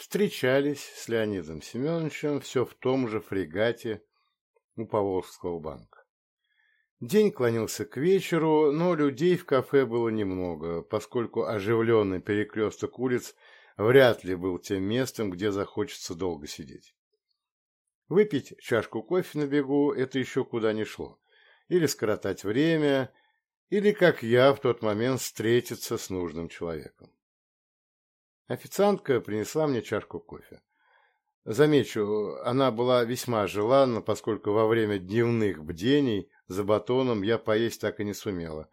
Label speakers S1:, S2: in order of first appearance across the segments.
S1: встречались с Леонидом Семеновичем все в том же фрегате у Поволжского банка. День клонился к вечеру, но людей в кафе было немного, поскольку оживленный перекресток улиц вряд ли был тем местом, где захочется долго сидеть. Выпить чашку кофе на бегу – это еще куда ни шло. Или скоротать время, или, как я в тот момент, встретиться с нужным человеком. Официантка принесла мне чашку кофе. Замечу, она была весьма желанна, поскольку во время дневных бдений за батоном я поесть так и не сумела.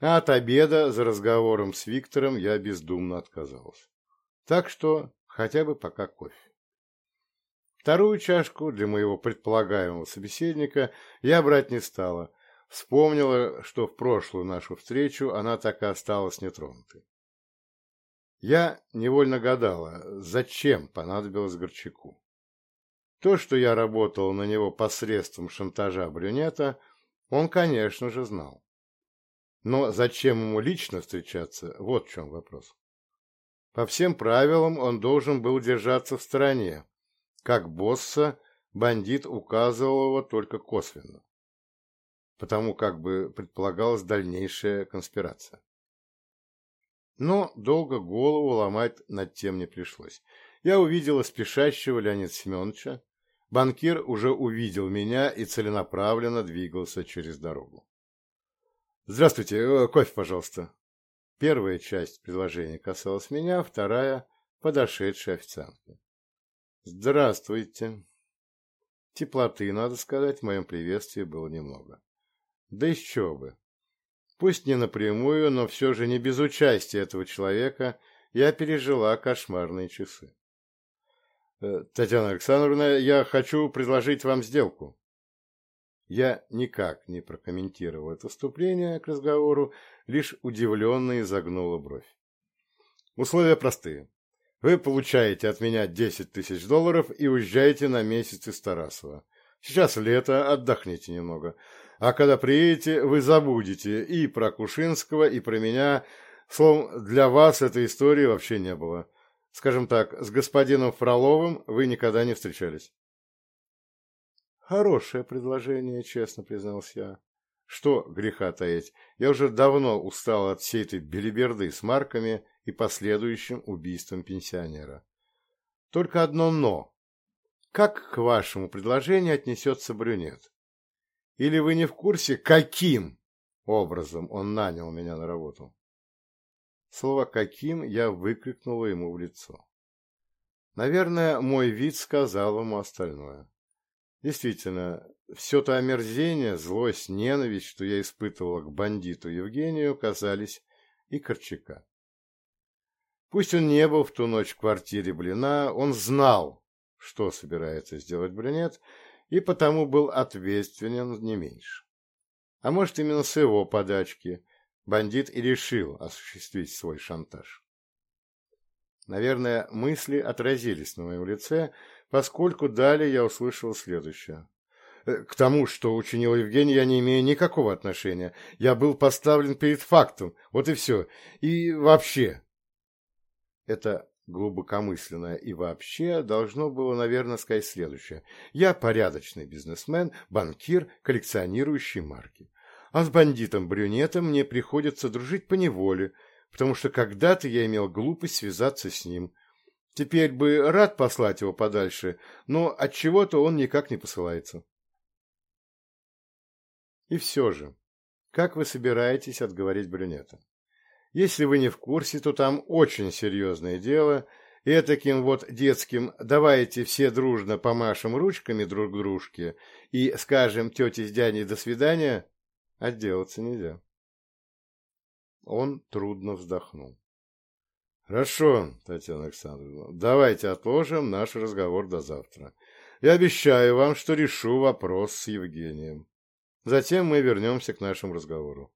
S1: А от обеда за разговором с Виктором я бездумно отказалась. Так что хотя бы пока кофе. Вторую чашку для моего предполагаемого собеседника я брать не стала. Вспомнила, что в прошлую нашу встречу она так и осталась нетронутой. Я невольно гадала, зачем понадобилось Горчаку. То, что я работал на него посредством шантажа брюнета, он, конечно же, знал. Но зачем ему лично встречаться, вот в чем вопрос. По всем правилам он должен был держаться в стороне. Как босса, бандит указывал его только косвенно. Потому как Но долго голову ломать над тем не пришлось. Я увидела спешащего Леонида Семеновича. Банкир уже увидел меня и целенаправленно двигался через дорогу. «Здравствуйте, э, кофе, пожалуйста». Первая часть предложения касалась меня, вторая — подошедшей официантки. «Здравствуйте». Теплоты, надо сказать, в моем приветствии было немного. Да еще бы. Пусть не напрямую, но все же не без участия этого человека я пережила кошмарные часы. Э, «Татьяна Александровна, я хочу предложить вам сделку». Я никак не прокомментировал это вступление к разговору, лишь удивленно изогнула бровь. «Условия простые. Вы получаете от меня 10 тысяч долларов и уезжаете на месяц из Тарасова. Сейчас лето, отдохните немного. А когда приедете, вы забудете и про Кушинского, и про меня. Словом, для вас этой истории вообще не было. Скажем так, с господином Фроловым вы никогда не встречались. Хорошее предложение, честно признался я. Что греха таить? я уже давно устал от всей этой белиберды с марками и последующим убийством пенсионера. Только одно «но». Как к вашему предложению отнесется брюнет? или вы не в курсе, каким образом он нанял меня на работу. Слово «каким» я выкрикнула ему в лицо. Наверное, мой вид сказал ему остальное. Действительно, все то омерзение, злость, ненависть, что я испытывала к бандиту Евгению, касались и Корчака. Пусть он не был в ту ночь в квартире Блина, он знал, что собирается сделать Брюнет, и потому был ответственен не меньше. А может, именно с его подачки бандит и решил осуществить свой шантаж. Наверное, мысли отразились на моем лице, поскольку далее я услышал следующее. Э, к тому, что учинил Евгений, я не имею никакого отношения. Я был поставлен перед глубокомысленное и вообще должно было, наверное, сказать следующее. Я порядочный бизнесмен, банкир, коллекционирующий марки. А с бандитом-брюнетом мне приходится дружить по неволе, потому что когда-то я имел глупость связаться с ним. Теперь бы рад послать его подальше, но от чего то он никак не посылается. И все же, как вы собираетесь отговорить брюнета? Если вы не в курсе, то там очень серьезное дело, и таким вот детским «давайте все дружно помашем ручками друг дружке и скажем тете с дядей «до свидания» отделаться нельзя. Он трудно вздохнул. Хорошо, Татьяна Александровна, давайте отложим наш разговор до завтра. Я обещаю вам, что решу вопрос с Евгением. Затем мы вернемся к нашему разговору. Я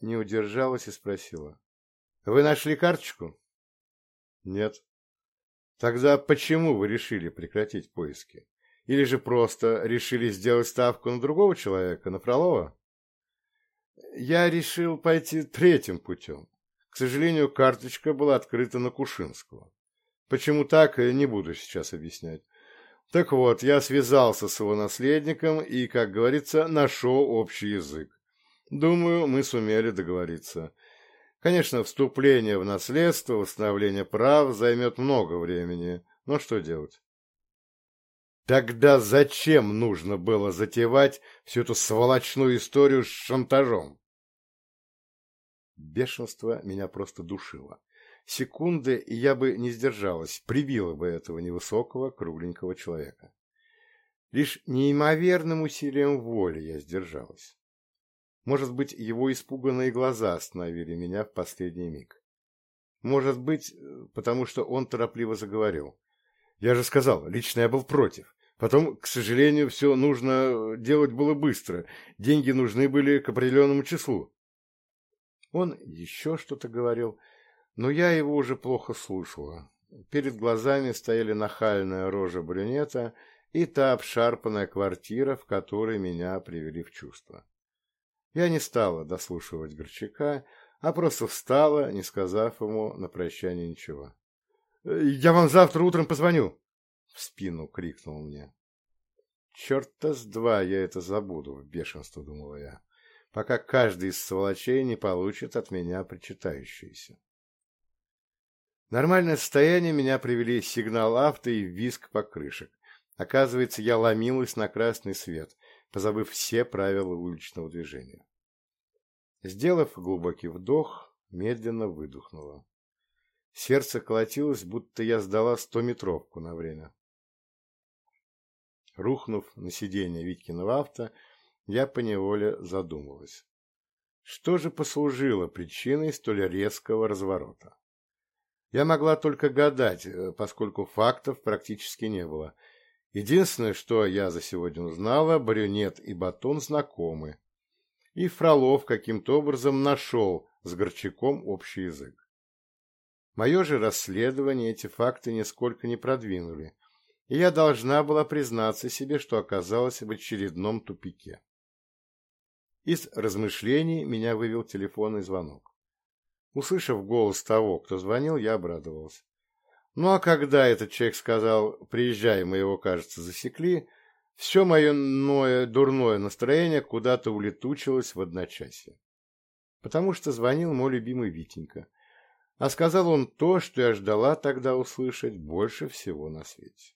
S1: не удержалась и спросила. «Вы нашли карточку?» «Нет». «Тогда почему вы решили прекратить поиски? Или же просто решили сделать ставку на другого человека, на Фролова?» «Я решил пойти третьим путем. К сожалению, карточка была открыта на Кушинского. Почему так, не буду сейчас объяснять. Так вот, я связался с его наследником и, как говорится, нашел общий язык. Думаю, мы сумели договориться. Конечно, вступление в наследство, восстановление прав займет много времени, но что делать? Тогда зачем нужно было затевать всю эту сволочную историю с шантажом? Бешенство меня просто душило. Секунды, и я бы не сдержалась, прибила бы этого невысокого, кругленького человека. Лишь неимоверным усилием воли я сдержалась. Может быть, его испуганные глаза остановили меня в последний миг. Может быть, потому что он торопливо заговорил. Я же сказал, лично я был против. Потом, к сожалению, все нужно делать было быстро. Деньги нужны были к определенному числу. Он еще что-то говорил, но я его уже плохо слушала. Перед глазами стояли нахальная рожа брюнета и та обшарпанная квартира, в которой меня привели в чувство. Я не стала дослушивать Горчака, а просто встала, не сказав ему на прощание ничего. «Я вам завтра утром позвоню!» — в спину крикнул мне. «Черта с два я это забуду!» — в бешенство думала я, пока каждый Оказывается, я ломилась на красный свет, позабыв все правила уличного движения. Сделав глубокий вдох, медленно выдохнула. Сердце колотилось, будто я сдала стометровку на время. Рухнув на сиденье Витькиного авто, я поневоле задумалась. Что же послужило причиной столь резкого разворота? Я могла только гадать, э, поскольку фактов практически не было – Единственное, что я за сегодня узнала, брюнет и батон знакомы. И Фролов каким-то образом нашел с Горчаком общий язык. Мое же расследование эти факты нисколько не продвинули, и я должна была признаться себе, что оказалась в очередном тупике. Из размышлений меня вывел телефонный звонок. Услышав голос того, кто звонил, я обрадовался. Ну а когда этот человек сказал «приезжай, мы его, кажется, засекли», все мое ное, дурное настроение куда-то улетучилось в одночасье. Потому что звонил мой любимый Витенька – а сказал он то, что я ждала тогда услышать больше всего на свете.